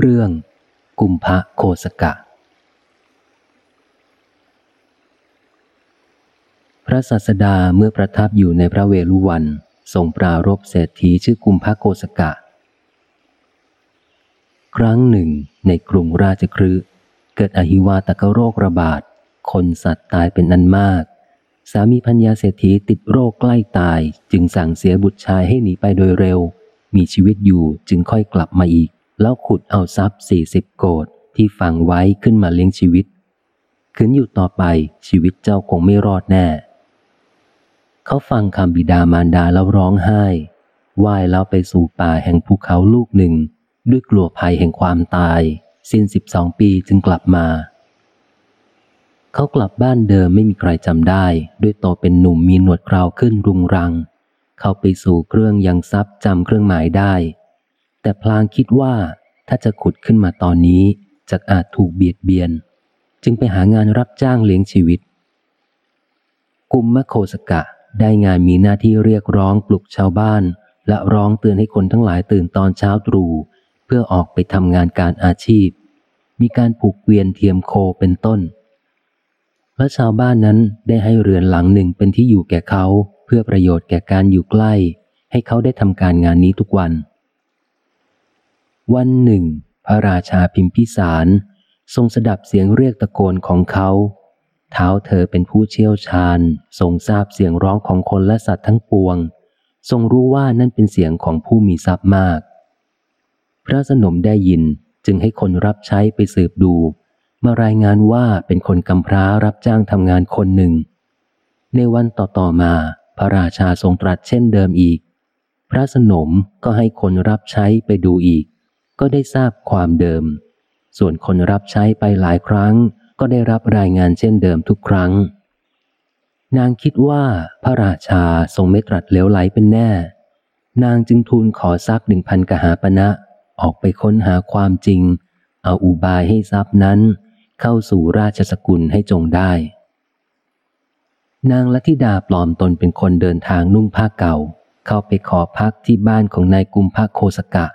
เรื่อง กุมภะโคสกะ พระศาสดาเมื่อประทับอยู่ในพระเวลุวันทรงปรารบเศรษฐีชื่อกุมภะโคสกะ ครั้งหนึ่ง ในกรุงราชครืเกิดอหิวาตกโรคระบาด คนสัตว์ตายเป็นอันมาก สามีพัญญาเศรษฐีติดโรคใกล้ตาย จึงสั่งเสียบุตรชายให้หนีไปโดยเร็ว มีชีวิตอยู่จึงค่อยกลับมาอีก แล้วขุดเอาทรัพย์สี่สิบโกดที่ฝังไว้ขึ้นมาเลี้ยงชีวิตขืนอยู่ต่อไปชีวิตเจ้าคงไม่รอดแน่ เขาฟังคำบิดามารดาแล้วร้องไห้ว่ายแล้วไปสู่ป่าแห่งภูเขาลูกหนึ่ง ด้วยกลัวภัยแห่งความตาย สิ้นสิบสองปีจึงกลับมา เขากลับบ้านเดิมไม่มีใครจำได้ ด้วยโตเป็นหนุ่มมีหนวดคราวขึ้นรุงรัง เขาไปสู่เครื่องยังทรัพย์จำเครื่องหมายได้ แต่พลางคิดว่าถ้าจะขุดขึ้นมาตอนนี้จะอาจถูกเบียดเบียน จึงไปหางานรับจ้างเลี้ยงชีวิต กุมมะโคสกะได้งานมีหน้าที่เรียกร้องปลุกชาวบ้าน และร้องเตือนให้คนทั้งหลายตื่นตอนเช้าตรู่เพื่อออกไปทำงานการอาชีพ มีการผูกเกวียนเทียมโคเป็นต้นและชาวบ้านนั้นได้ให้เรือนหลังหนึ่งเป็นที่อยู่แก่เขา เพื่อประโยชน์แก่การอยู่ใกล้ ให้เขาได้ทำการงานนี้ทุกวัน วันหนึ่ง พระราชาพิมพิสาร ทรงสดับเสียงเรียกตะโกนของเขา เท้าเธอเป็นผู้เชี่ยวชาญ ทรงทราบเสียงร้องของคนและสัตว์ทั้งปวง ทรงรู้ว่านั่นเป็นเสียงของผู้มีทรัพย์มาก พระสนมได้ยินจึงให้คนรับใช้ไปสืบดู มารายงานว่าเป็นคนกำพร้ารับจ้างทำงานคนหนึ่ง ในวันต่อๆมา พระราชาทรงตรัสเช่นเดิมอีก พระสนมก็ให้คนรับใช้ไปดูอีก ก็ได้ทราบความเดิม ส่วนคนรับใช้ไปหลายครั้ง ก็ได้รับรายงานเช่นเดิมทุกครั้ง นางคิดว่าพระราชาทรงไม่ตรัสเลวไหลเป็นแน่ นางจึงทูลขอทรัพย์หนึ่งพันกหาปณะออกไปค้นหาความจริง เอาอุบายให้ทรัพย์นั้น เข้าสู่ราชสกุลให้จงได้ นางลัทธิดาปลอมตนเป็นคนเดินทางนุ่งผ้าเก่า เข้าไปขอพักที่บ้านของนายกุมภโคสกะ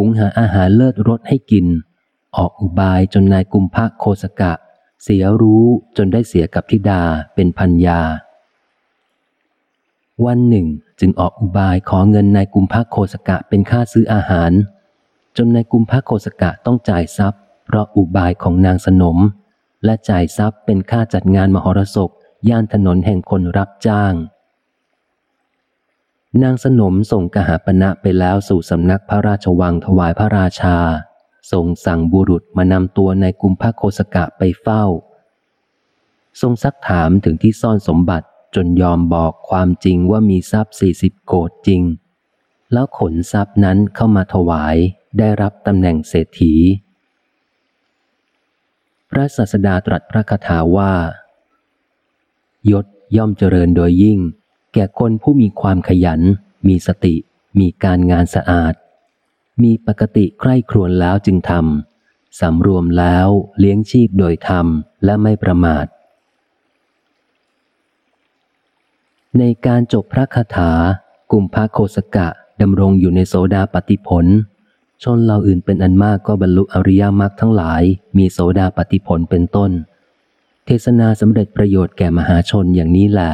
หุงหาอาหารเลิศรสให้กิน ออกอุบายจนนายกุมภะโคสกะ เสียรู้จนได้เสียกับธิดาเป็นพันยา วันหนึ่งจึงออกอุบายขอเงินนายกุมภะโคสกะเป็นค่าซื้ออาหาร จนนายกุมภะโคสกะต้องจ่ายทรัพย์ เพราะอุบายของนางสนม และจ่ายทรัพย์เป็นค่าจัดงานมหรสพย่านถนนแห่งคนรับจ้าง นางสนมส่งกหาปณะไปแล้วสู่สำนักพระราชวังถวายพระราชาทรงสั่งบุรุษมานำตัวในกุมภโคสกะไปเฝ้า ทรงซักถามถึงที่ซ่อนสมบัติจนยอมบอกความจริงว่ามีทรัพย์สี่สิบโกดจริง แล้วขนทรัพย์นั้นเข้ามาถวายได้รับตำแหน่งเศรษฐี พระศาสดาตรัสพระคาถาว่า ยศย่อมเจริญโดยยิ่ง แก่คนผู้มีความขยัน มีสติ มีการงานสะอาด มีปกติใคร่ครวญแล้วจึงทำสำรวมแล้วเลี้ยงชีพโดยธรรมและไม่ประมาท ในการจบพระคาถา กุมภาโคสกะดำรงอยู่ในโสดาปฏิผล ชนเราอื่นเป็นอันมากก็บรรลุอริยมรรคทั้งหลาย มีโสดาปฏิผลเป็นต้น เทศนาสำเร็จประโยชน์แก่มหาชนอย่างนี้แหละ